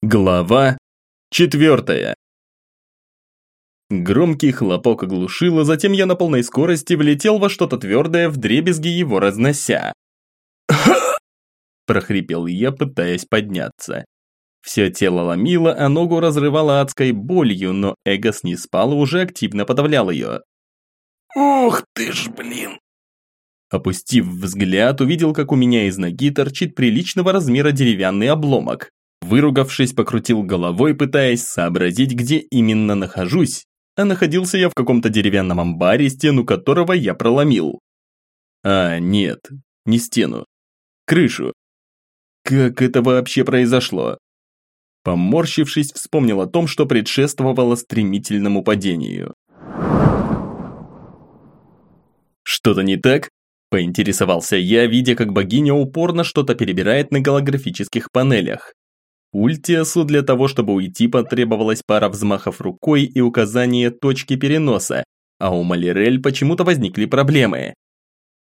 Глава четвертая. Громкий хлопок оглушил, а затем я на полной скорости влетел во что-то твердое, вдребезги его разнося. прохрипел я, пытаясь подняться. Все тело ломило, а ногу разрывало адской болью, но Эгос не спал и уже активно подавлял ее. «Ух ты ж, блин!» Опустив взгляд, увидел, как у меня из ноги торчит приличного размера деревянный обломок. Выругавшись, покрутил головой, пытаясь сообразить, где именно нахожусь, а находился я в каком-то деревянном амбаре, стену которого я проломил. А, нет, не стену. Крышу. Как это вообще произошло? Поморщившись, вспомнил о том, что предшествовало стремительному падению. Что-то не так? Поинтересовался я, видя, как богиня упорно что-то перебирает на голографических панелях. Ультиасу для того, чтобы уйти, потребовалась пара взмахов рукой и указание точки переноса, а у Малирель почему-то возникли проблемы.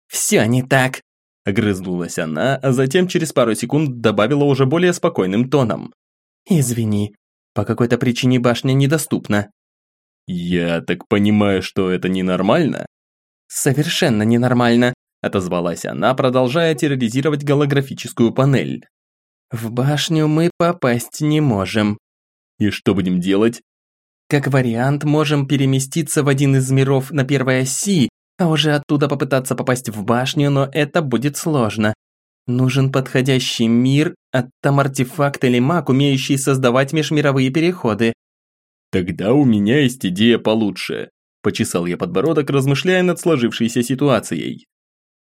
«Все не так», – огрызнулась она, а затем через пару секунд добавила уже более спокойным тоном. «Извини, по какой-то причине башня недоступна». «Я так понимаю, что это ненормально?» «Совершенно ненормально», – отозвалась она, продолжая терроризировать голографическую панель. В башню мы попасть не можем. И что будем делать? Как вариант, можем переместиться в один из миров на первой оси, а уже оттуда попытаться попасть в башню, но это будет сложно. Нужен подходящий мир, а там артефакт или маг, умеющий создавать межмировые переходы. Тогда у меня есть идея получше. Почесал я подбородок, размышляя над сложившейся ситуацией.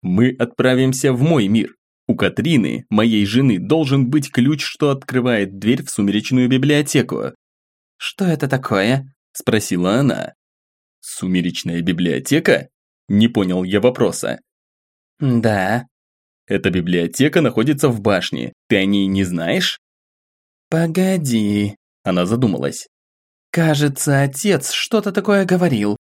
Мы отправимся в мой мир. У Катрины, моей жены, должен быть ключ, что открывает дверь в сумеречную библиотеку. «Что это такое?» – спросила она. «Сумеречная библиотека?» Не понял я вопроса. «Да». «Эта библиотека находится в башне. Ты о ней не знаешь?» «Погоди», – она задумалась. «Кажется, отец что-то такое говорил.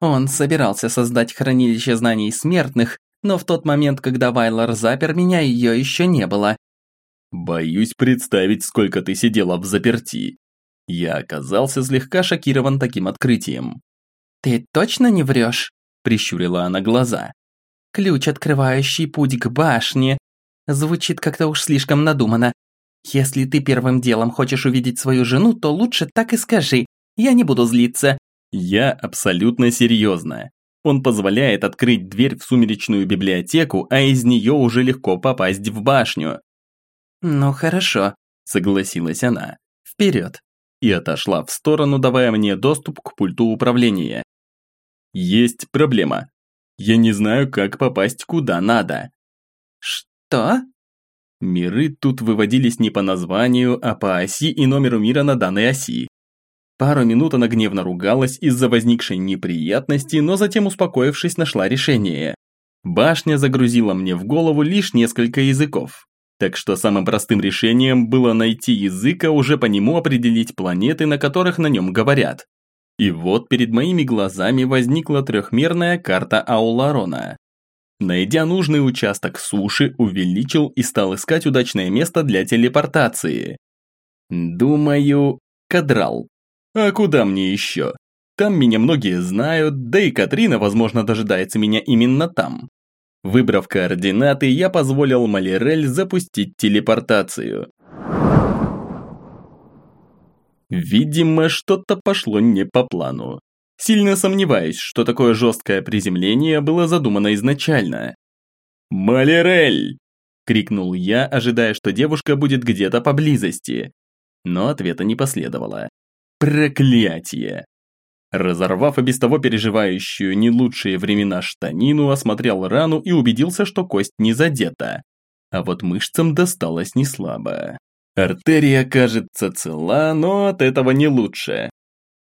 Он собирался создать хранилище знаний смертных, но в тот момент, когда Вайлор запер меня, ее еще не было. Боюсь представить, сколько ты сидела в заперти. Я оказался слегка шокирован таким открытием. «Ты точно не врешь?» – прищурила она глаза. «Ключ, открывающий путь к башне. Звучит как-то уж слишком надуманно. Если ты первым делом хочешь увидеть свою жену, то лучше так и скажи. Я не буду злиться». Я абсолютно серьезно. Он позволяет открыть дверь в сумеречную библиотеку, а из нее уже легко попасть в башню. «Ну хорошо», – согласилась она. «Вперед!» И отошла в сторону, давая мне доступ к пульту управления. Есть проблема. Я не знаю, как попасть куда надо. Что? Миры тут выводились не по названию, а по оси и номеру мира на данной оси. Пару минут она гневно ругалась из-за возникшей неприятности, но затем, успокоившись, нашла решение. Башня загрузила мне в голову лишь несколько языков. Так что самым простым решением было найти язык, а уже по нему определить планеты, на которых на нем говорят. И вот перед моими глазами возникла трехмерная карта Ауларона. Найдя нужный участок суши, увеличил и стал искать удачное место для телепортации. Думаю, Кадрал. А куда мне еще? Там меня многие знают, да и Катрина, возможно, дожидается меня именно там. Выбрав координаты, я позволил Малирель запустить телепортацию. Видимо, что-то пошло не по плану. Сильно сомневаюсь, что такое жесткое приземление было задумано изначально. «Малирель!» – крикнул я, ожидая, что девушка будет где-то поблизости. Но ответа не последовало. Проклятие! Разорвав и без того переживающую не лучшие времена штанину, осмотрел рану и убедился, что кость не задета. А вот мышцам досталось не слабо. Артерия кажется цела, но от этого не лучше.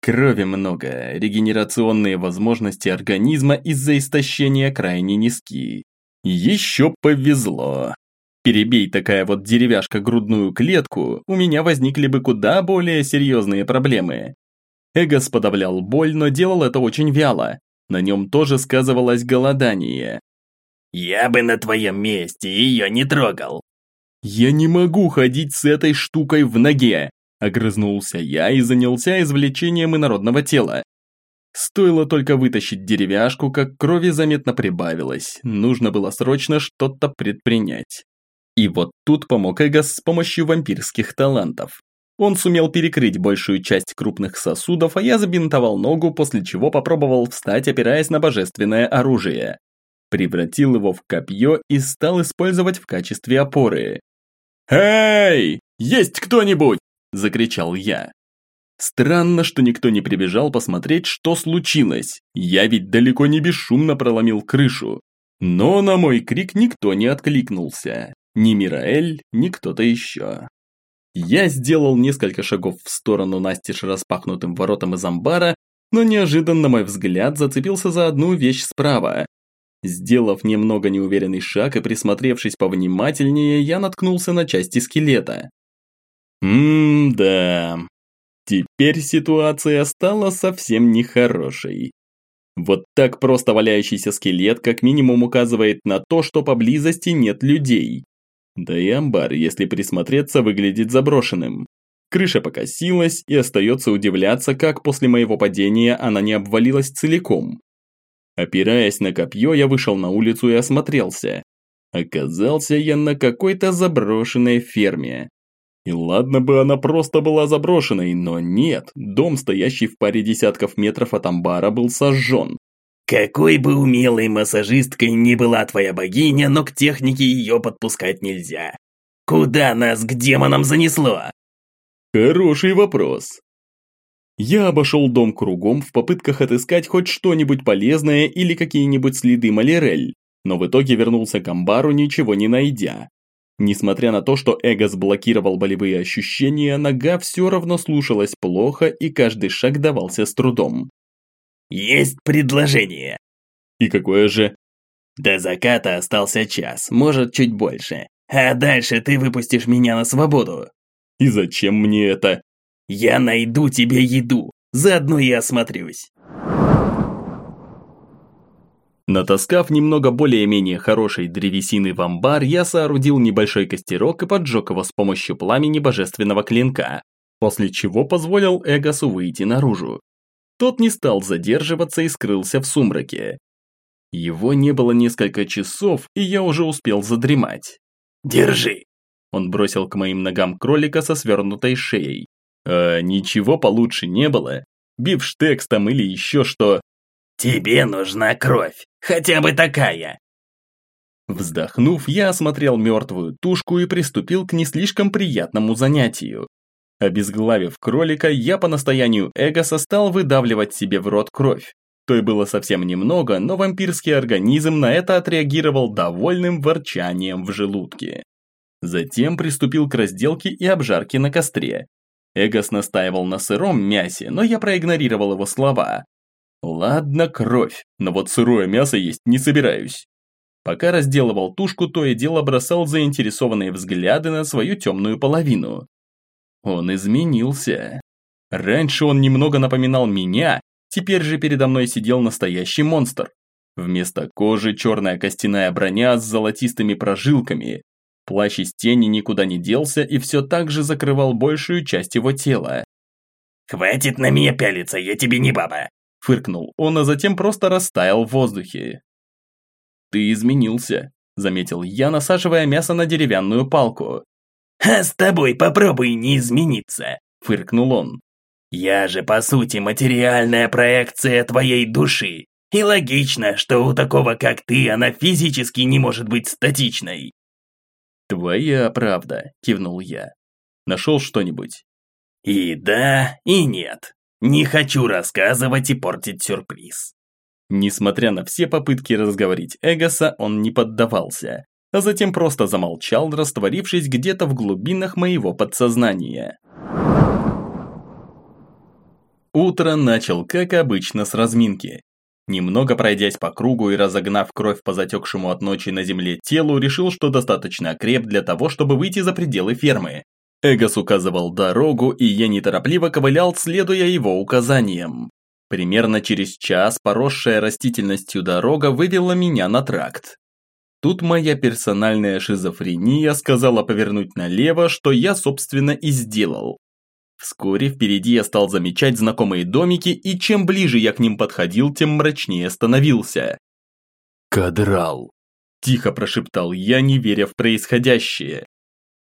Крови много, регенерационные возможности организма из-за истощения крайне низки. Еще повезло. Перебей такая вот деревяшка грудную клетку, у меня возникли бы куда более серьезные проблемы. Эгос подавлял боль, но делал это очень вяло. На нем тоже сказывалось голодание. «Я бы на твоем месте ее не трогал». «Я не могу ходить с этой штукой в ноге. Огрызнулся я и занялся извлечением инородного тела. Стоило только вытащить деревяшку, как крови заметно прибавилось. Нужно было срочно что-то предпринять. И вот тут помог Эгос с помощью вампирских талантов. Он сумел перекрыть большую часть крупных сосудов, а я забинтовал ногу, после чего попробовал встать, опираясь на божественное оружие. Превратил его в копье и стал использовать в качестве опоры. «Эй! Есть кто-нибудь!» – закричал я. Странно, что никто не прибежал посмотреть, что случилось. Я ведь далеко не бесшумно проломил крышу. Но на мой крик никто не откликнулся. Ни Мираэль, ни кто-то еще. Я сделал несколько шагов в сторону настежь распахнутым воротом из амбара, но неожиданно мой взгляд зацепился за одну вещь справа. Сделав немного неуверенный шаг и присмотревшись повнимательнее, я наткнулся на части скелета. Ммм-да. Теперь ситуация стала совсем нехорошей. Вот так просто валяющийся скелет как минимум указывает на то, что поблизости нет людей. Да и амбар, если присмотреться, выглядит заброшенным. Крыша покосилась и остается удивляться, как после моего падения она не обвалилась целиком. Опираясь на копье, я вышел на улицу и осмотрелся. Оказался я на какой-то заброшенной ферме. И ладно бы она просто была заброшенной, но нет, дом, стоящий в паре десятков метров от амбара, был сожжен. Какой бы умелой массажисткой ни была твоя богиня, но к технике ее подпускать нельзя. Куда нас к демонам занесло? Хороший вопрос. Я обошел дом кругом в попытках отыскать хоть что-нибудь полезное или какие-нибудь следы Малерель, но в итоге вернулся к амбару, ничего не найдя. Несмотря на то, что эго сблокировал болевые ощущения, нога все равно слушалась плохо и каждый шаг давался с трудом. Есть предложение. И какое же? До заката остался час, может чуть больше. А дальше ты выпустишь меня на свободу. И зачем мне это? Я найду тебе еду, заодно и осмотрюсь. Натаскав немного более-менее хорошей древесины в амбар, я соорудил небольшой костерок и поджег его с помощью пламени божественного клинка, после чего позволил Эгосу выйти наружу. Тот не стал задерживаться и скрылся в сумраке. Его не было несколько часов, и я уже успел задремать. «Держи!» Он бросил к моим ногам кролика со свернутой шеей. А ничего получше не было. Бифштекс там или еще что. «Тебе нужна кровь, хотя бы такая!» Вздохнув, я осмотрел мертвую тушку и приступил к не слишком приятному занятию. Обезглавив кролика, я по настоянию Эгоса стал выдавливать себе в рот кровь. Той было совсем немного, но вампирский организм на это отреагировал довольным ворчанием в желудке. Затем приступил к разделке и обжарке на костре. Эгос настаивал на сыром мясе, но я проигнорировал его слова. Ладно, кровь, но вот сырое мясо есть не собираюсь. Пока разделывал тушку, то и дело бросал заинтересованные взгляды на свою темную половину. Он изменился. Раньше он немного напоминал меня, теперь же передо мной сидел настоящий монстр. Вместо кожи черная костяная броня с золотистыми прожилками. Плащ из тени никуда не делся и все так же закрывал большую часть его тела. «Хватит на меня пялиться, я тебе не баба!» Фыркнул он, а затем просто растаял в воздухе. «Ты изменился», – заметил я, насаживая мясо на деревянную палку. «А с тобой попробуй не измениться», – фыркнул он. «Я же, по сути, материальная проекция твоей души, и логично, что у такого, как ты, она физически не может быть статичной». «Твоя правда», – кивнул я. «Нашел что-нибудь?» «И да, и нет. Не хочу рассказывать и портить сюрприз». Несмотря на все попытки разговорить Эгоса, он не поддавался а затем просто замолчал, растворившись где-то в глубинах моего подсознания. Утро начал, как обычно, с разминки. Немного пройдясь по кругу и разогнав кровь по затекшему от ночи на земле телу, решил, что достаточно креп для того, чтобы выйти за пределы фермы. Эгос указывал дорогу, и я неторопливо ковылял, следуя его указаниям. Примерно через час поросшая растительностью дорога вывела меня на тракт. Тут моя персональная шизофрения сказала повернуть налево, что я, собственно, и сделал. Вскоре впереди я стал замечать знакомые домики, и чем ближе я к ним подходил, тем мрачнее становился. «Кадрал!» – тихо прошептал я, не веря в происходящее.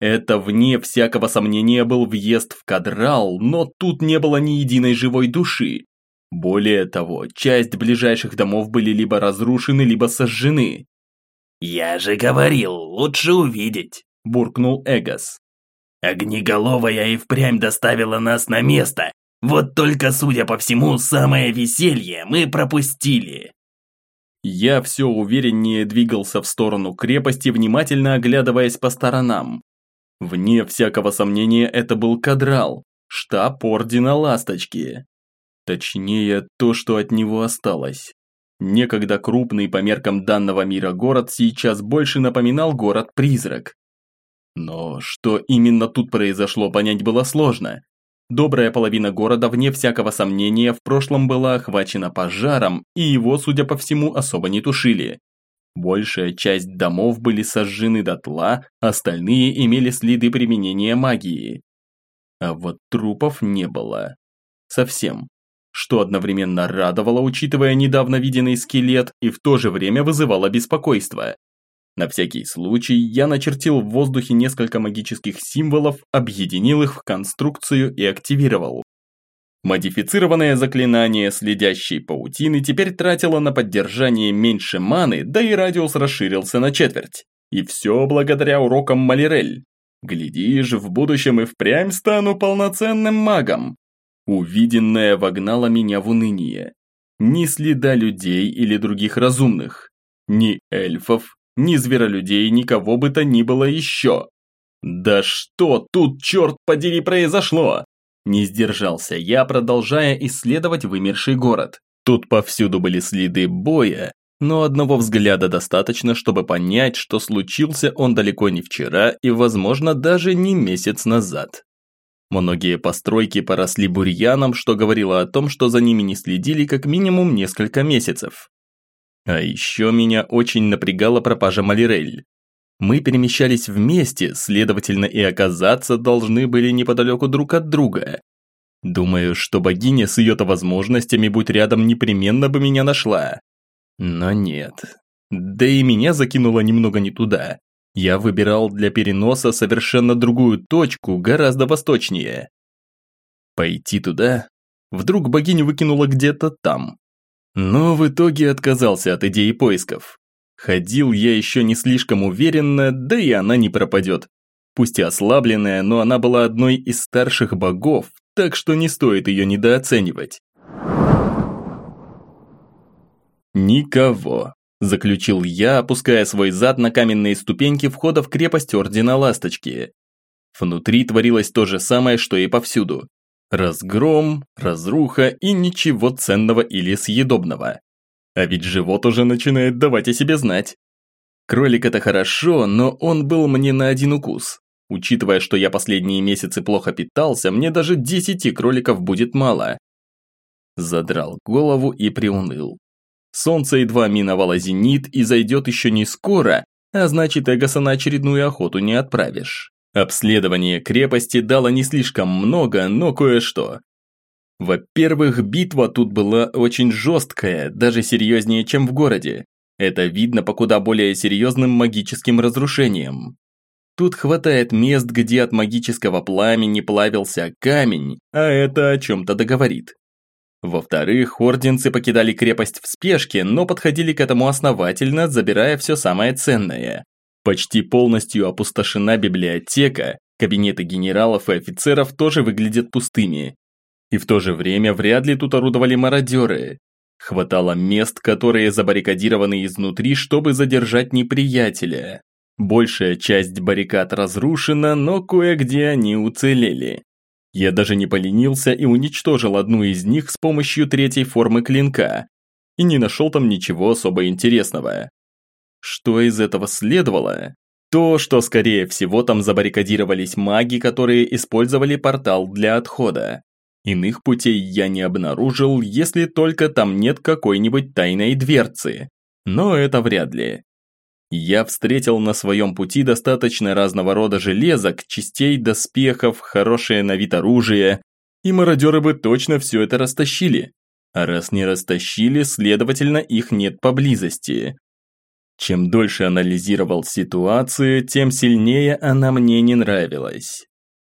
Это, вне всякого сомнения, был въезд в Кадрал, но тут не было ни единой живой души. Более того, часть ближайших домов были либо разрушены, либо сожжены. «Я же говорил, лучше увидеть», – буркнул Эгос. Огнеголовая и впрямь доставила нас на место. Вот только, судя по всему, самое веселье мы пропустили. Я все увереннее двигался в сторону крепости, внимательно оглядываясь по сторонам. Вне всякого сомнения, это был Кадрал, штаб Ордена Ласточки. Точнее, то, что от него осталось. Некогда крупный по меркам данного мира город сейчас больше напоминал город-призрак. Но что именно тут произошло, понять было сложно. Добрая половина города, вне всякого сомнения, в прошлом была охвачена пожаром, и его, судя по всему, особо не тушили. Большая часть домов были сожжены дотла, остальные имели следы применения магии. А вот трупов не было. Совсем. Что одновременно радовало, учитывая недавно виденный скелет, и в то же время вызывало беспокойство. На всякий случай я начертил в воздухе несколько магических символов, объединил их в конструкцию и активировал. Модифицированное заклинание следящей паутины теперь тратило на поддержание меньше маны, да и радиус расширился на четверть. И все благодаря урокам Малирель. Глядишь, в будущем и впрямь стану полноценным магом. Увиденное вогнало меня в уныние. Ни следа людей или других разумных. Ни эльфов, ни зверолюдей, никого бы то ни было еще. Да что тут, черт подери, произошло? Не сдержался я, продолжая исследовать вымерший город. Тут повсюду были следы боя, но одного взгляда достаточно, чтобы понять, что случился он далеко не вчера и, возможно, даже не месяц назад. Многие постройки поросли бурьяном, что говорило о том, что за ними не следили как минимум несколько месяцев. А еще меня очень напрягала пропажа Малирель. Мы перемещались вместе, следовательно и оказаться должны были неподалеку друг от друга. Думаю, что богиня с ее-то возможностями, будь рядом, непременно бы меня нашла. Но нет. Да и меня закинуло немного не туда. Я выбирал для переноса совершенно другую точку, гораздо восточнее. Пойти туда? Вдруг богиню выкинула где-то там. Но в итоге отказался от идеи поисков. Ходил я еще не слишком уверенно, да и она не пропадет. Пусть и ослабленная, но она была одной из старших богов, так что не стоит ее недооценивать. «Никого», – заключил я, опуская свой зад на каменные ступеньки входа в крепость Ордена Ласточки. Внутри творилось то же самое, что и повсюду. Разгром, разруха и ничего ценного или съедобного. А ведь живот уже начинает давать о себе знать. Кролик это хорошо, но он был мне на один укус. Учитывая, что я последние месяцы плохо питался, мне даже десяти кроликов будет мало. Задрал голову и приуныл. Солнце едва миновало зенит и зайдет еще не скоро, а значит Эгоса на очередную охоту не отправишь. Обследование крепости дало не слишком много, но кое-что. Во-первых, битва тут была очень жесткая, даже серьезнее, чем в городе. Это видно по куда более серьезным магическим разрушениям. Тут хватает мест, где от магического пламени плавился камень, а это о чем-то договорит. Во-вторых, орденцы покидали крепость в спешке, но подходили к этому основательно, забирая все самое ценное. Почти полностью опустошена библиотека, кабинеты генералов и офицеров тоже выглядят пустыми. И в то же время вряд ли тут орудовали мародеры. Хватало мест, которые забаррикадированы изнутри, чтобы задержать неприятеля. Большая часть баррикад разрушена, но кое-где они уцелели. Я даже не поленился и уничтожил одну из них с помощью третьей формы клинка. И не нашел там ничего особо интересного. Что из этого следовало? То, что скорее всего там забаррикадировались маги, которые использовали портал для отхода. Иных путей я не обнаружил, если только там нет какой-нибудь тайной дверцы. Но это вряд ли. Я встретил на своем пути достаточно разного рода железок, частей доспехов, хорошее на вид оружие, и мародеры бы точно все это растащили. А раз не растащили, следовательно, их нет поблизости. Чем дольше анализировал ситуацию, тем сильнее она мне не нравилась.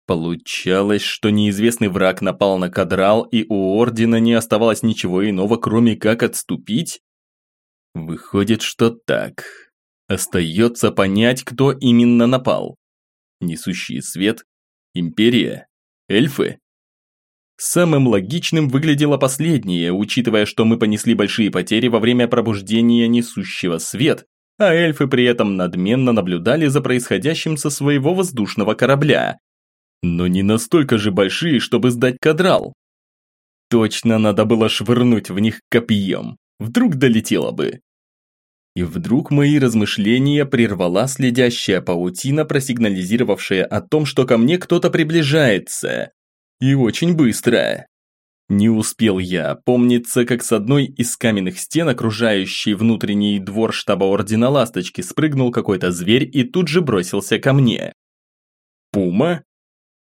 Получалось, что неизвестный враг напал на кадрал, и у Ордена не оставалось ничего иного, кроме как отступить? Выходит, что так. Остается понять, кто именно напал. Несущий свет? Империя? Эльфы? Самым логичным выглядело последнее, учитывая, что мы понесли большие потери во время пробуждения несущего свет, а эльфы при этом надменно наблюдали за происходящим со своего воздушного корабля. Но не настолько же большие, чтобы сдать кадрал. Точно надо было швырнуть в них копьем. Вдруг долетело бы. И вдруг мои размышления прервала следящая паутина, просигнализировавшая о том, что ко мне кто-то приближается. И очень быстро. Не успел я помниться, как с одной из каменных стен, окружающей внутренний двор штаба Ордена Ласточки, спрыгнул какой-то зверь и тут же бросился ко мне. Пума?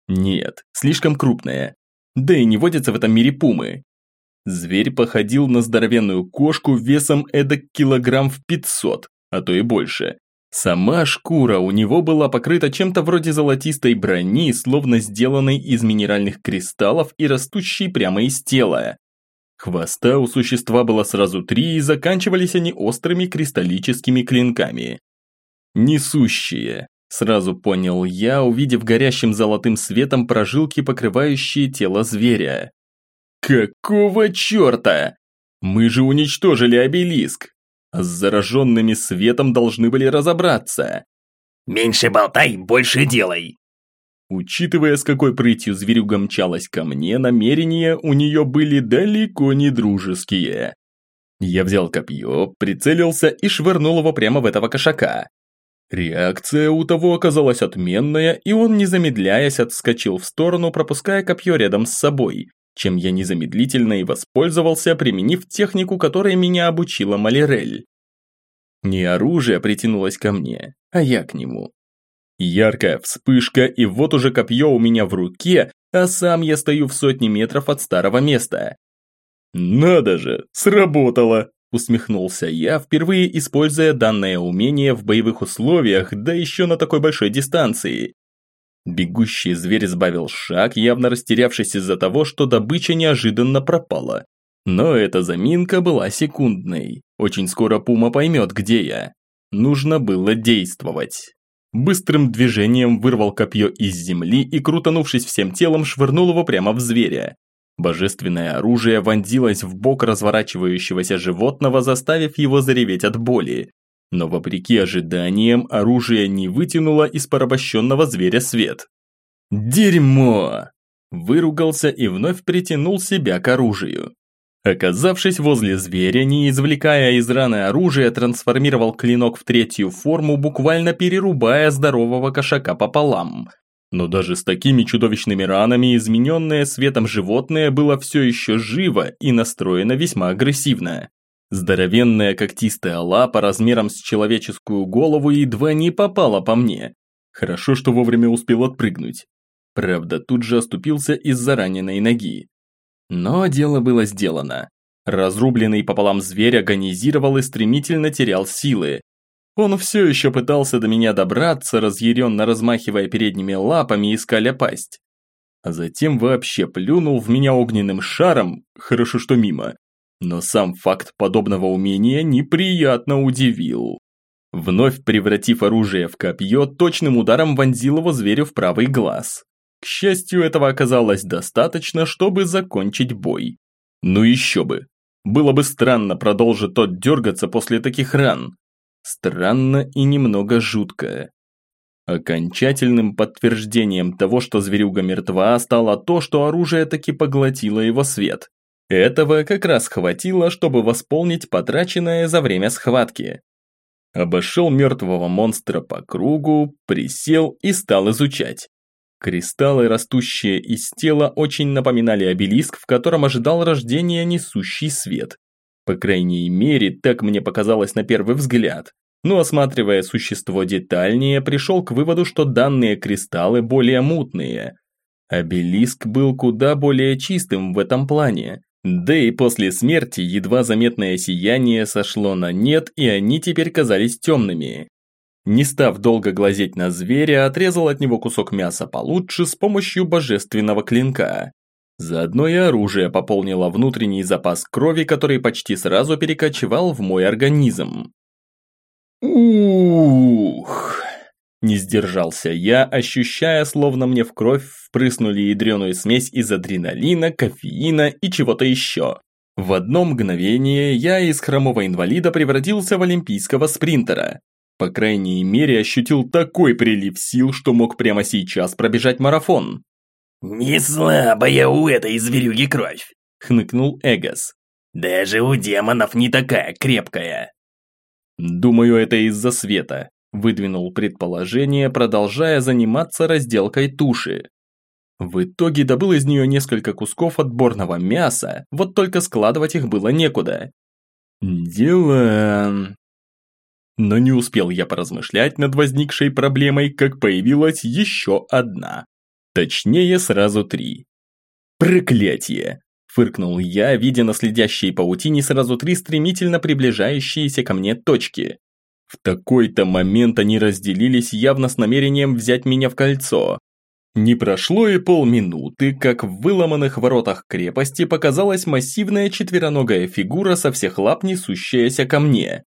Нет, слишком крупная. Да и не водятся в этом мире пумы. Зверь походил на здоровенную кошку весом эдак килограмм в 500, а то и больше. Сама шкура у него была покрыта чем-то вроде золотистой брони, словно сделанной из минеральных кристаллов и растущей прямо из тела. Хвоста у существа было сразу три, и заканчивались они острыми кристаллическими клинками. Несущие. Сразу понял я, увидев горящим золотым светом прожилки, покрывающие тело зверя. Какого черта? Мы же уничтожили обелиск. С зараженными светом должны были разобраться. Меньше болтай, больше делай. Учитывая, с какой прытью зверюга мчалась ко мне, намерения у нее были далеко не дружеские. Я взял копье, прицелился и швырнул его прямо в этого кошака. Реакция у того оказалась отменная, и он, не замедляясь, отскочил в сторону, пропуская копье рядом с собой, чем я незамедлительно и воспользовался, применив технику, которой меня обучила Малирель. Не оружие притянулось ко мне, а я к нему. Яркая вспышка, и вот уже копье у меня в руке, а сам я стою в сотни метров от старого места. «Надо же, сработало!» Усмехнулся я, впервые используя данное умение в боевых условиях, да еще на такой большой дистанции. Бегущий зверь сбавил шаг, явно растерявшись из-за того, что добыча неожиданно пропала. Но эта заминка была секундной. Очень скоро Пума поймет, где я. Нужно было действовать. Быстрым движением вырвал копье из земли и, крутанувшись всем телом, швырнул его прямо в зверя. Божественное оружие вонзилось в бок разворачивающегося животного, заставив его зареветь от боли. Но вопреки ожиданиям, оружие не вытянуло из порабощенного зверя свет. «Дерьмо!» Выругался и вновь притянул себя к оружию. Оказавшись возле зверя, не извлекая из раны оружия, трансформировал клинок в третью форму, буквально перерубая здорового кошака пополам – но даже с такими чудовищными ранами измененное светом животное было все еще живо и настроено весьма агрессивно. Здоровенная когтистая лапа размером с человеческую голову едва не попала по мне. Хорошо, что вовремя успел отпрыгнуть. Правда, тут же оступился из-за раненой ноги. Но дело было сделано. Разрубленный пополам зверь агонизировал и стремительно терял силы, он все еще пытался до меня добраться, разъяренно размахивая передними лапами и скаля пасть. А затем вообще плюнул в меня огненным шаром, хорошо что мимо. Но сам факт подобного умения неприятно удивил. Вновь превратив оружие в копье, точным ударом вонзил его зверю в правый глаз. К счастью, этого оказалось достаточно, чтобы закончить бой. Ну еще бы. Было бы странно продолжить тот дергаться после таких ран. Странно и немного жутко. Окончательным подтверждением того, что зверюга мертва, стало то, что оружие таки поглотило его свет. Этого как раз хватило, чтобы восполнить потраченное за время схватки. Обошел мертвого монстра по кругу, присел и стал изучать. Кристаллы, растущие из тела, очень напоминали обелиск, в котором ожидал рождения несущий свет. По крайней мере, так мне показалось на первый взгляд. но осматривая существо детальнее, пришел к выводу, что данные кристаллы более мутные. Обелиск был куда более чистым в этом плане. Да и после смерти едва заметное сияние сошло на нет, и они теперь казались темными. Не став долго глазеть на зверя, отрезал от него кусок мяса получше с помощью божественного клинка. Заодно и оружие пополнило внутренний запас крови, который почти сразу перекочевал в мой организм. Ух! Не сдержался я, ощущая, словно мне в кровь впрыснули ядреную смесь из адреналина, кофеина и чего-то еще. В одно мгновение я из хромого инвалида превратился в олимпийского спринтера. По крайней мере, ощутил такой прилив сил, что мог прямо сейчас пробежать марафон. «Не слабая у этой зверюги кровь», — хныкнул Эгос. «Даже у демонов не такая крепкая». «Думаю, это из-за света», – выдвинул предположение, продолжая заниматься разделкой туши. В итоге добыл из нее несколько кусков отборного мяса, вот только складывать их было некуда. Дела... Но не успел я поразмышлять над возникшей проблемой, как появилась еще одна. Точнее, сразу три. Проклятие! Фыркнул я, видя на следящей паутине сразу три стремительно приближающиеся ко мне точки. В такой-то момент они разделились явно с намерением взять меня в кольцо. Не прошло и полминуты, как в выломанных воротах крепости показалась массивная четвероногая фигура со всех лап несущаяся ко мне.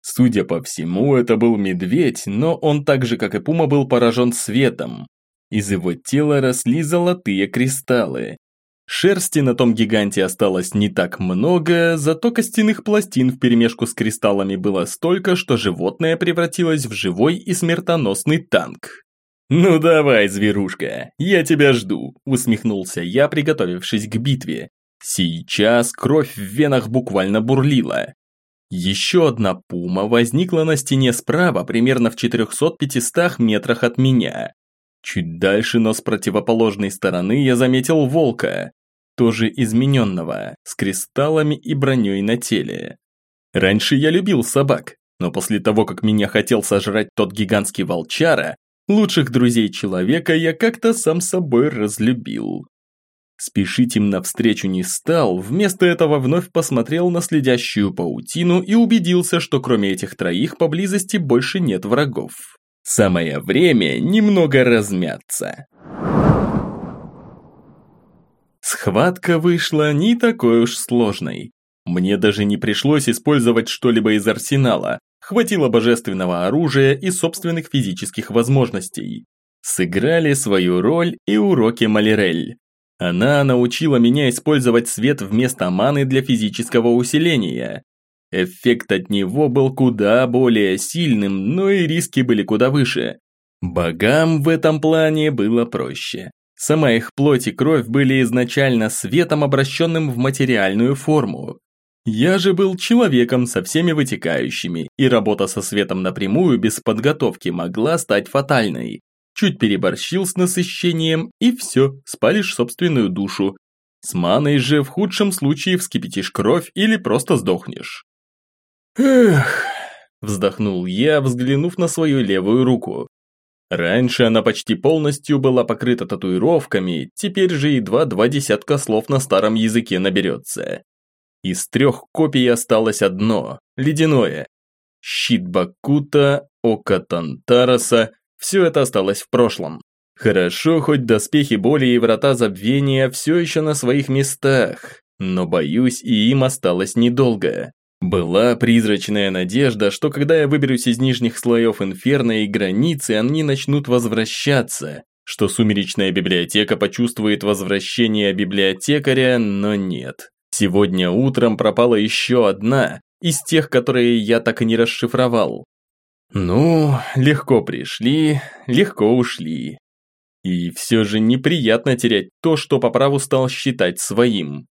Судя по всему, это был медведь, но он так же, как и пума, был поражен светом. Из его тела росли золотые кристаллы. Шерсти на том гиганте осталось не так много, зато костяных пластин вперемешку с кристаллами было столько, что животное превратилось в живой и смертоносный танк. «Ну давай, зверушка, я тебя жду», – усмехнулся я, приготовившись к битве. Сейчас кровь в венах буквально бурлила. Еще одна пума возникла на стене справа, примерно в 400-500 метрах от меня. Чуть дальше, но с противоположной стороны, я заметил волка, тоже измененного, с кристаллами и броней на теле. Раньше я любил собак, но после того, как меня хотел сожрать тот гигантский волчара, лучших друзей человека я как-то сам собой разлюбил. Спешить им навстречу не стал, вместо этого вновь посмотрел на следящую паутину и убедился, что кроме этих троих поблизости больше нет врагов. Самое время немного размяться. Схватка вышла не такой уж сложной. Мне даже не пришлось использовать что-либо из арсенала, хватило божественного оружия и собственных физических возможностей. Сыграли свою роль и уроки Малирель. Она научила меня использовать свет вместо маны для физического усиления, Эффект от него был куда более сильным, но и риски были куда выше. Богам в этом плане было проще. Сама их плоть и кровь были изначально светом, обращенным в материальную форму. Я же был человеком со всеми вытекающими, и работа со светом напрямую без подготовки могла стать фатальной. Чуть переборщил с насыщением, и все, спалишь собственную душу. С маной же в худшем случае вскипятишь кровь или просто сдохнешь. «Эх!» – вздохнул я, взглянув на свою левую руку. Раньше она почти полностью была покрыта татуировками, теперь же едва два десятка слов на старом языке наберется. Из трех копий осталось одно – ледяное. Щит Бакута, Ока Тантараса – все это осталось в прошлом. Хорошо, хоть доспехи боли и врата забвения все еще на своих местах, но боюсь, и им осталось недолго. Была призрачная надежда, что когда я выберусь из нижних слоев инферно и границы, они начнут возвращаться, что сумеречная библиотека почувствует возвращение библиотекаря, но нет. Сегодня утром пропала еще одна, из тех, которые я так и не расшифровал. Ну, легко пришли, легко ушли. И все же неприятно терять то, что по праву стал считать своим.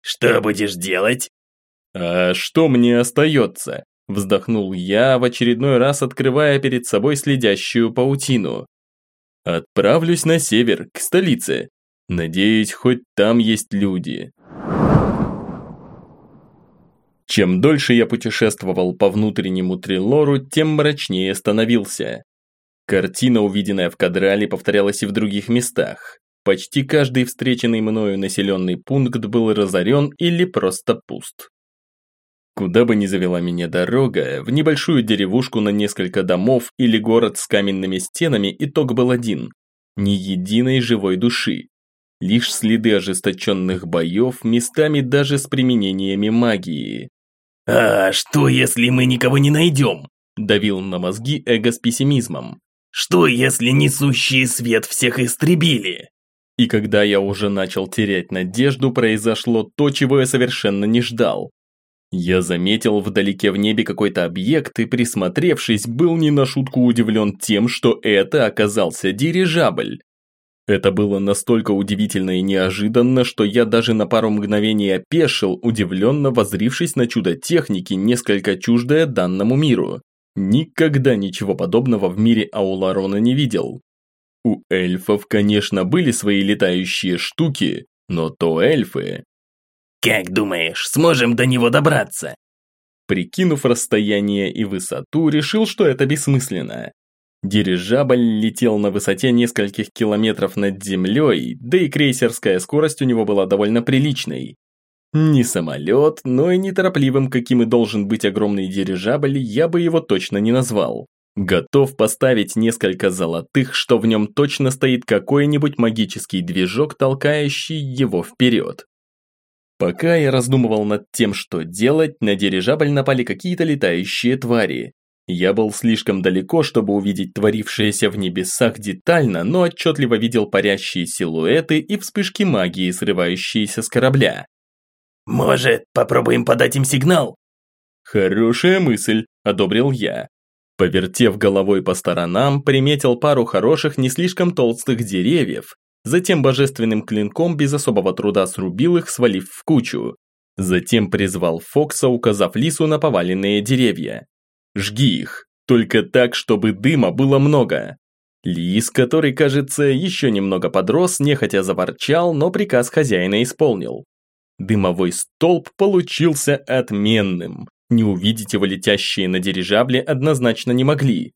«Что будешь делать?» «А что мне остается?» – вздохнул я, в очередной раз открывая перед собой следящую паутину. «Отправлюсь на север, к столице. Надеюсь, хоть там есть люди». Чем дольше я путешествовал по внутреннему Трилору, тем мрачнее становился. Картина, увиденная в Кадрале, повторялась и в других местах. Почти каждый встреченный мною населенный пункт был разорен или просто пуст. Куда бы ни завела меня дорога, в небольшую деревушку на несколько домов или город с каменными стенами итог был один – ни единой живой души. Лишь следы ожесточенных боев, местами даже с применениями магии. «А что, если мы никого не найдем?» – давил на мозги эго с пессимизмом. «Что, если несущие свет всех истребили?» И когда я уже начал терять надежду, произошло то, чего я совершенно не ждал. Я заметил вдалеке в небе какой-то объект и, присмотревшись, был не на шутку удивлен тем, что это оказался дирижабль. Это было настолько удивительно и неожиданно, что я даже на пару мгновений опешил, удивленно возрившись на чудо техники, несколько чуждое данному миру. Никогда ничего подобного в мире Ауларона не видел. У эльфов, конечно, были свои летающие штуки, но то эльфы. «Как думаешь, сможем до него добраться?» Прикинув расстояние и высоту, решил, что это бессмысленно. Дирижабль летел на высоте нескольких километров над землей, да и крейсерская скорость у него была довольно приличной. Не самолет, но и неторопливым, каким и должен быть огромный дирижабль, я бы его точно не назвал. Готов поставить несколько золотых, что в нем точно стоит какой-нибудь магический движок, толкающий его вперед. Пока я раздумывал над тем, что делать, на дирижабль напали какие-то летающие твари. Я был слишком далеко, чтобы увидеть творившееся в небесах детально, но отчетливо видел парящие силуэты и вспышки магии, срывающиеся с корабля. «Может, попробуем подать им сигнал?» «Хорошая мысль», – одобрил я. Повертев головой по сторонам, приметил пару хороших, не слишком толстых деревьев, Затем божественным клинком без особого труда срубил их, свалив в кучу. Затем призвал Фокса, указав Лису на поваленные деревья. «Жги их, только так, чтобы дыма было много». Лис, который, кажется, еще немного подрос, нехотя заворчал, но приказ хозяина исполнил. Дымовой столб получился отменным. Не увидеть его летящие на дирижабле однозначно не могли.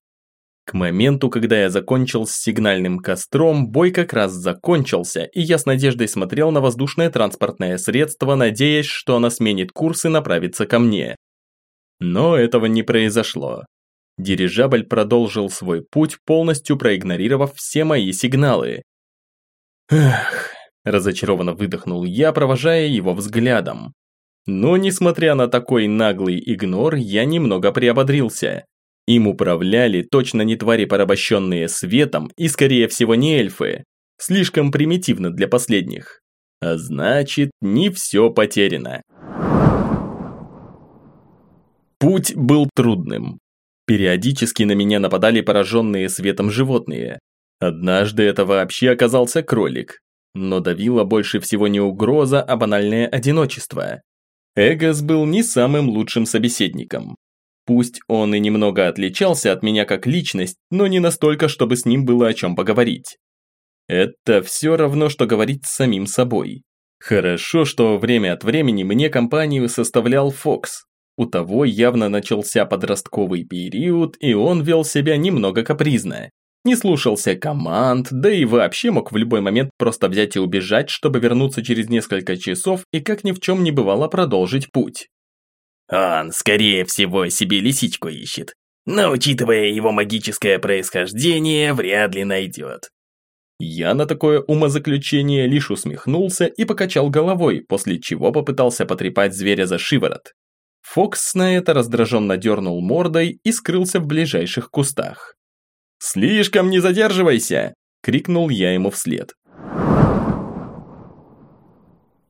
К моменту, когда я закончил с сигнальным костром, бой как раз закончился, и я с надеждой смотрел на воздушное транспортное средство, надеясь, что оно сменит курс и направится ко мне. Но этого не произошло. Дирижабль продолжил свой путь, полностью проигнорировав все мои сигналы. Эх, разочарованно выдохнул я, провожая его взглядом. Но, несмотря на такой наглый игнор, я немного приободрился. Им управляли точно не твари, порабощенные светом, и скорее всего не эльфы. Слишком примитивно для последних. А значит, не все потеряно. Путь был трудным. Периодически на меня нападали пораженные светом животные. Однажды это вообще оказался кролик. Но давило больше всего не угроза, а банальное одиночество. Эгос был не самым лучшим собеседником. Пусть он и немного отличался от меня как личность, но не настолько, чтобы с ним было о чем поговорить. Это все равно, что говорить с самим собой. Хорошо, что время от времени мне компанию составлял Фокс. У того явно начался подростковый период, и он вел себя немного капризно. Не слушался команд, да и вообще мог в любой момент просто взять и убежать, чтобы вернуться через несколько часов и как ни в чем не бывало продолжить путь. Он, скорее всего, себе лисичку ищет, но, учитывая его магическое происхождение, вряд ли найдет. Я на такое умозаключение лишь усмехнулся и покачал головой, после чего попытался потрепать зверя за шиворот. Фокс на это раздраженно дернул мордой и скрылся в ближайших кустах. «Слишком не задерживайся!» – крикнул я ему вслед.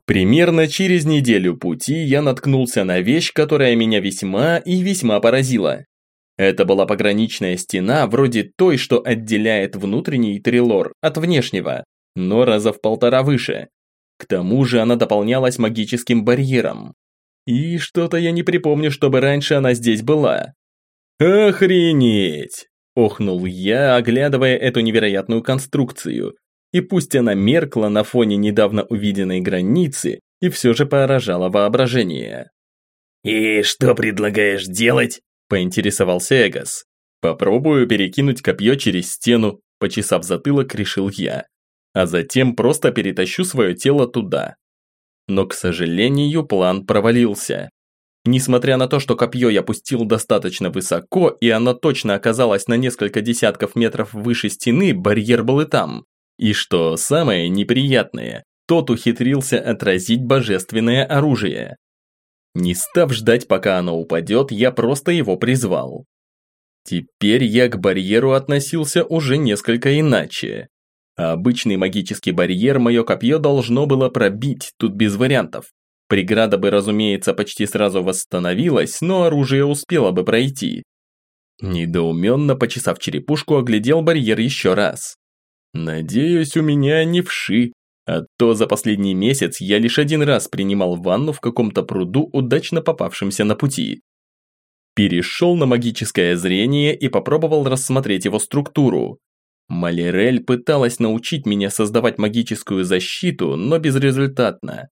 Примерно через неделю пути я наткнулся на вещь, которая меня весьма и весьма поразила. Это была пограничная стена, вроде той, что отделяет внутренний трилор от внешнего, но раза в полтора выше. К тому же она дополнялась магическим барьером. И что-то я не припомню, чтобы раньше она здесь была. «Охренеть!» – охнул я, оглядывая эту невероятную конструкцию – и пусть она меркла на фоне недавно увиденной границы, и все же поражала воображение. «И что предлагаешь делать?» – поинтересовался Эгос. «Попробую перекинуть копье через стену», – почесав затылок, решил я. А затем просто перетащу свое тело туда. Но, к сожалению, план провалился. Несмотря на то, что копье я пустил достаточно высоко, и оно точно оказалось на несколько десятков метров выше стены, барьер был и там. И что самое неприятное, тот ухитрился отразить божественное оружие. Не став ждать, пока оно упадет, я просто его призвал. Теперь я к барьеру относился уже несколько иначе. Обычный магический барьер мое копье должно было пробить, тут без вариантов. Преграда бы, разумеется, почти сразу восстановилась, но оружие успело бы пройти. Недоуменно, почесав черепушку, оглядел барьер еще раз. Надеюсь, у меня не вши, а то за последний месяц я лишь один раз принимал ванну в каком-то пруду, удачно попавшемся на пути. Перешел на магическое зрение и попробовал рассмотреть его структуру. Малирель пыталась научить меня создавать магическую защиту, но безрезультатно.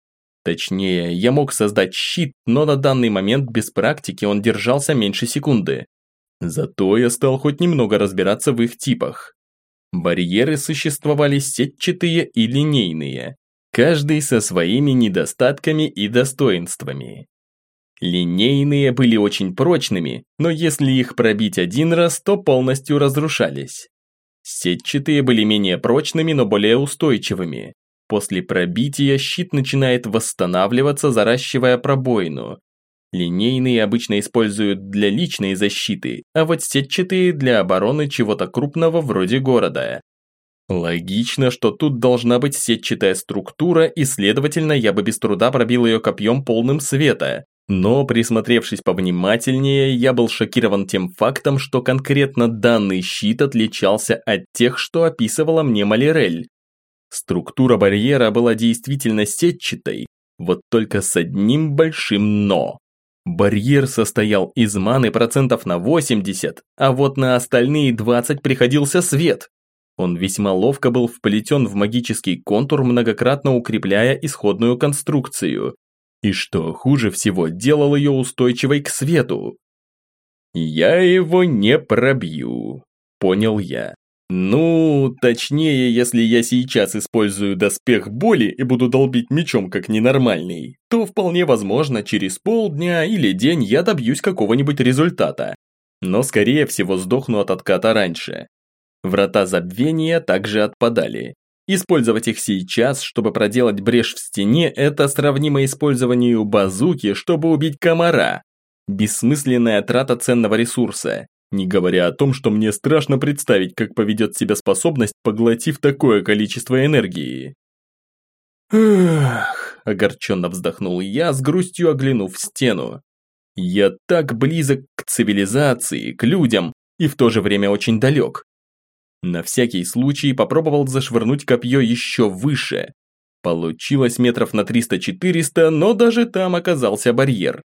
Точнее, я мог создать щит, но на данный момент без практики он держался меньше секунды. Зато я стал хоть немного разбираться в их типах. Барьеры существовали сетчатые и линейные, каждый со своими недостатками и достоинствами. Линейные были очень прочными, но если их пробить один раз, то полностью разрушались. Сетчатые были менее прочными, но более устойчивыми. После пробития щит начинает восстанавливаться, заращивая пробоину. Линейные обычно используют для личной защиты, а вот сетчатые для обороны чего-то крупного вроде города. Логично, что тут должна быть сетчатая структура, и следовательно я бы без труда пробил ее копьем полным света. Но присмотревшись повнимательнее, я был шокирован тем фактом, что конкретно данный щит отличался от тех, что описывала мне Малирель. Структура барьера была действительно сетчатой, вот только с одним большим «но». Барьер состоял из маны процентов на 80, а вот на остальные 20 приходился свет. Он весьма ловко был вплетен в магический контур, многократно укрепляя исходную конструкцию. И что хуже всего, делал ее устойчивой к свету. «Я его не пробью», – понял я. Ну, точнее, если я сейчас использую доспех боли и буду долбить мечом как ненормальный, то вполне возможно через полдня или день я добьюсь какого-нибудь результата. Но скорее всего сдохну от отката раньше. Врата забвения также отпадали. Использовать их сейчас, чтобы проделать брешь в стене, это сравнимо использованию базуки, чтобы убить комара. Бессмысленная трата ценного ресурса. Не говоря о том, что мне страшно представить, как поведет себя способность, поглотив такое количество энергии. Эх, огорченно вздохнул я, с грустью оглянув стену. Я так близок к цивилизации, к людям, и в то же время очень далек. На всякий случай попробовал зашвырнуть копье еще выше. Получилось метров на 300-400, но даже там оказался барьер.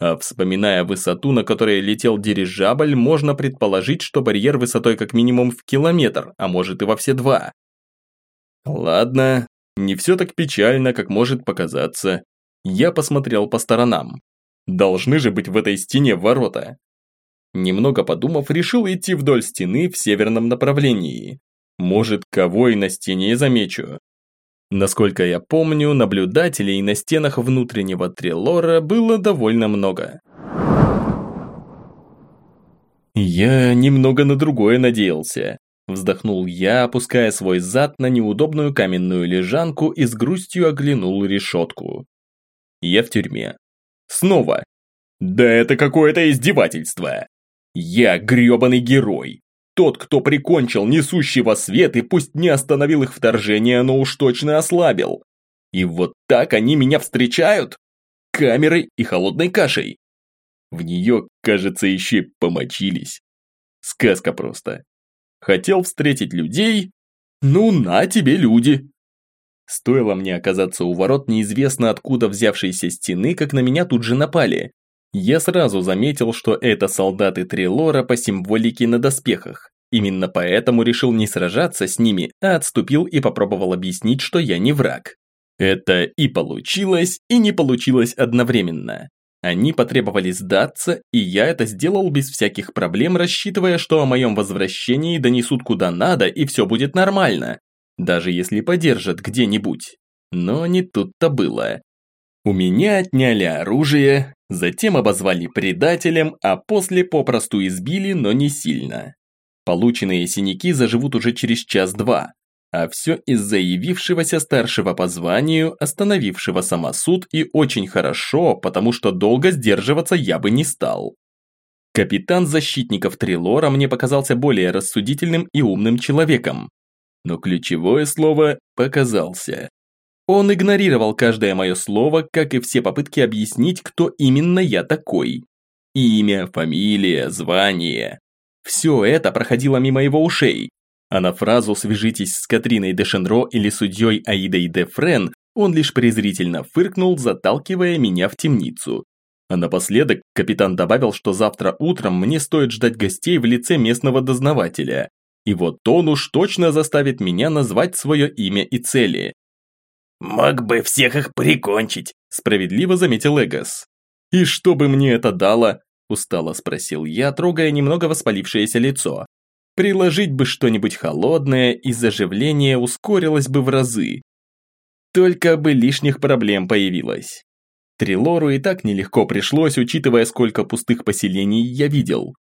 А вспоминая высоту, на которой летел дирижабль, можно предположить, что барьер высотой как минимум в километр, а может и во все два. Ладно, не все так печально, как может показаться. Я посмотрел по сторонам. Должны же быть в этой стене ворота. Немного подумав, решил идти вдоль стены в северном направлении. Может, кого и на стене замечу. Насколько я помню, наблюдателей на стенах внутреннего Трелора было довольно много. «Я немного на другое надеялся», – вздохнул я, опуская свой зад на неудобную каменную лежанку и с грустью оглянул решетку. «Я в тюрьме. Снова. Да это какое-то издевательство. Я грёбаный герой. Тот, кто прикончил несущего свет и пусть не остановил их вторжение, но уж точно ослабил. И вот так они меня встречают? Камерой и холодной кашей. В нее, кажется, еще помочились. Сказка просто. Хотел встретить людей? Ну, на тебе люди. Стоило мне оказаться у ворот неизвестно откуда взявшейся стены, как на меня тут же напали. Я сразу заметил, что это солдаты Трилора по символике на доспехах. Именно поэтому решил не сражаться с ними, а отступил и попробовал объяснить, что я не враг. Это и получилось, и не получилось одновременно. Они потребовали сдаться, и я это сделал без всяких проблем, рассчитывая, что о моем возвращении донесут куда надо и все будет нормально, даже если подержат где-нибудь. Но не тут-то было. У меня отняли оружие, затем обозвали предателем, а после попросту избили, но не сильно. Полученные синяки заживут уже через час-два, а все из-за явившегося старшего по званию, остановившего самосуд и очень хорошо, потому что долго сдерживаться я бы не стал. Капитан защитников Трилора мне показался более рассудительным и умным человеком. Но ключевое слово «показался». Он игнорировал каждое мое слово, как и все попытки объяснить, кто именно я такой. Имя, фамилия, звание. Все это проходило мимо его ушей, а на фразу «свяжитесь с Катриной де Шенро или судьей Аидой де Френ» он лишь презрительно фыркнул, заталкивая меня в темницу. А напоследок капитан добавил, что завтра утром мне стоит ждать гостей в лице местного дознавателя. И вот он уж точно заставит меня назвать свое имя и цели. «Мог бы всех их прикончить», – справедливо заметил Эгос. «И что бы мне это дало?» – устало спросил я, трогая немного воспалившееся лицо. Приложить бы что-нибудь холодное, и заживление ускорилось бы в разы. Только бы лишних проблем появилось. Трилору и так нелегко пришлось, учитывая, сколько пустых поселений я видел.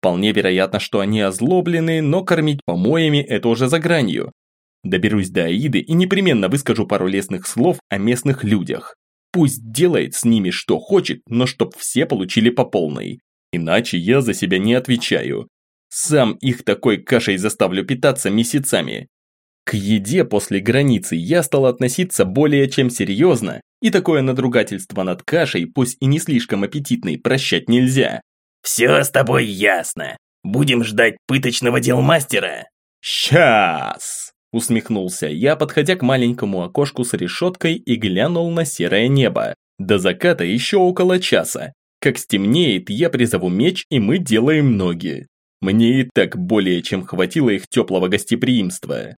Вполне вероятно, что они озлоблены, но кормить помоями – это уже за гранью. Доберусь до Аиды и непременно выскажу пару лестных слов о местных людях. Пусть делает с ними что хочет, но чтоб все получили по полной. Иначе я за себя не отвечаю. Сам их такой кашей заставлю питаться месяцами. К еде после границы я стал относиться более чем серьезно, и такое надругательство над кашей, пусть и не слишком аппетитной, прощать нельзя. «Все с тобой ясно. Будем ждать пыточного делмастера?» «Сейчас!» – усмехнулся я, подходя к маленькому окошку с решеткой и глянул на серое небо. До заката еще около часа. Как стемнеет, я призову меч, и мы делаем ноги. Мне и так более чем хватило их теплого гостеприимства.